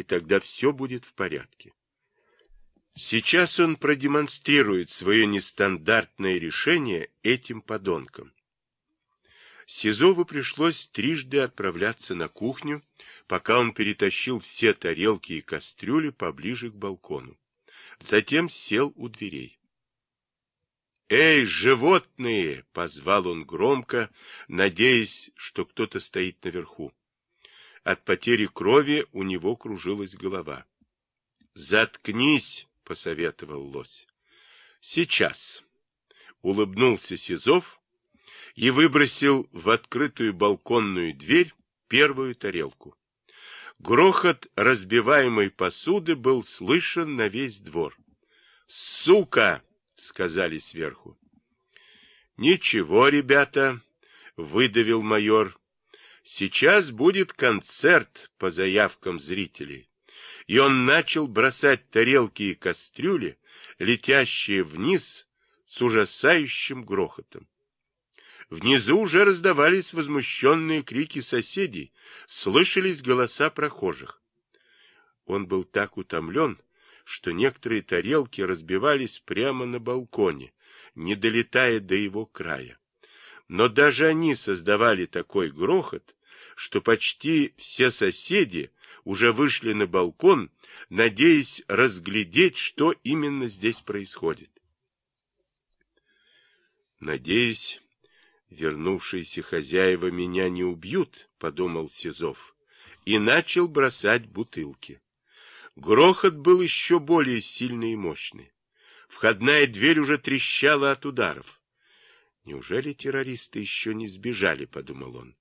и тогда все будет в порядке. Сейчас он продемонстрирует свое нестандартное решение этим подонкам. Сизову пришлось трижды отправляться на кухню, пока он перетащил все тарелки и кастрюли поближе к балкону. Затем сел у дверей. «Эй, животные!» — позвал он громко, надеясь, что кто-то стоит наверху. От потери крови у него кружилась голова. «Заткнись!» — посоветовал лось. «Сейчас!» — улыбнулся Сизов и выбросил в открытую балконную дверь первую тарелку. Грохот разбиваемой посуды был слышен на весь двор. «Сука!» — сказали сверху. «Ничего, ребята!» — выдавил майор. «Сейчас будет концерт по заявкам зрителей». И он начал бросать тарелки и кастрюли, летящие вниз с ужасающим грохотом. Внизу уже раздавались возмущенные крики соседей, слышались голоса прохожих. Он был так утомлен, что некоторые тарелки разбивались прямо на балконе, не долетая до его края. Но даже они создавали такой грохот, что почти все соседи уже вышли на балкон, надеясь разглядеть, что именно здесь происходит. Надеюсь, Вернувшиеся хозяева меня не убьют, подумал Сизов, и начал бросать бутылки. Грохот был еще более сильный и мощный. Входная дверь уже трещала от ударов. Неужели террористы еще не сбежали, подумал он.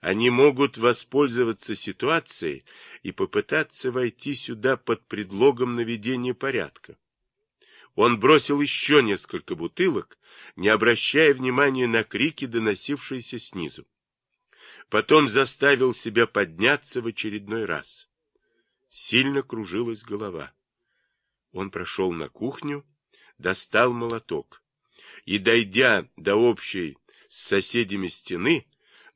Они могут воспользоваться ситуацией и попытаться войти сюда под предлогом наведения порядка. Он бросил еще несколько бутылок, не обращая внимания на крики, доносившиеся снизу. Потом заставил себя подняться в очередной раз. Сильно кружилась голова. Он прошел на кухню, достал молоток и, дойдя до общей с соседями стены,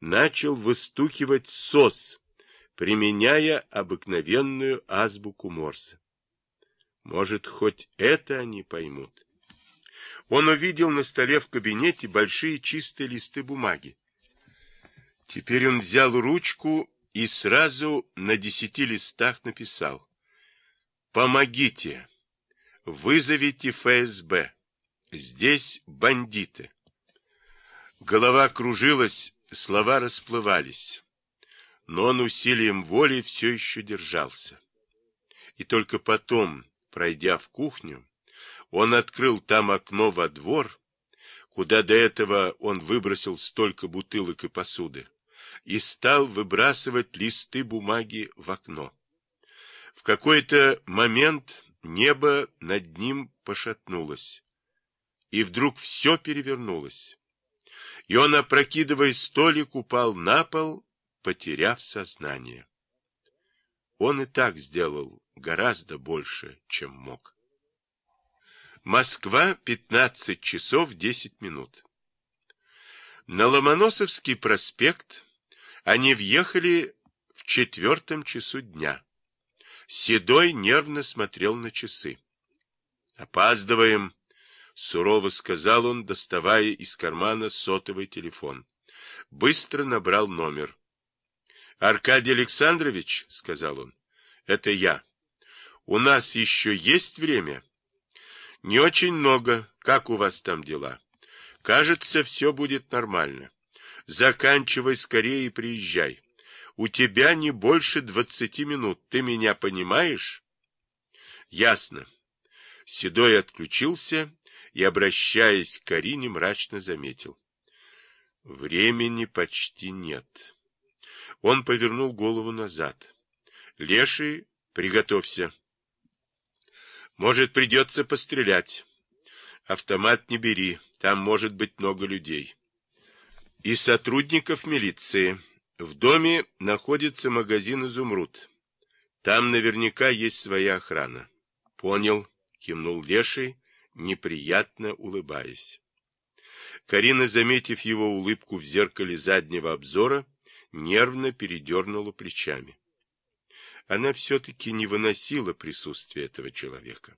начал выстукивать сос, применяя обыкновенную азбуку Морзе. Может, хоть это они поймут. Он увидел на столе в кабинете большие чистые листы бумаги. Теперь он взял ручку и сразу на десяти листах написал. «Помогите! Вызовите ФСБ! Здесь бандиты!» Голова кружилась, слова расплывались, но он усилием воли все еще держался. И только потом, Пройдя в кухню, он открыл там окно во двор, куда до этого он выбросил столько бутылок и посуды, и стал выбрасывать листы бумаги в окно. В какой-то момент небо над ним пошатнулось, и вдруг все перевернулось. И он, опрокидывая столик, упал на пол, потеряв сознание. Он и так сделал гораздо больше, чем мог. Москва, 15 часов 10 минут. На Ломоносовский проспект они въехали в четвертом часу дня. Седой нервно смотрел на часы. «Опаздываем», — сурово сказал он, доставая из кармана сотовый телефон. Быстро набрал номер. «Аркадий Александрович», — сказал он, — «это я». У нас еще есть время? Не очень много. Как у вас там дела? Кажется, все будет нормально. Заканчивай скорее и приезжай. У тебя не больше двадцати минут. Ты меня понимаешь? Ясно. Седой отключился и, обращаясь к Карине, мрачно заметил. Времени почти нет. Он повернул голову назад. Леший, приготовься. Может, придется пострелять. Автомат не бери, там может быть много людей. И сотрудников милиции. В доме находится магазин «Изумруд». Там наверняка есть своя охрана. Понял, кивнул Леший, неприятно улыбаясь. Карина, заметив его улыбку в зеркале заднего обзора, нервно передернула плечами. она все-таки не выносила присутствие этого человека.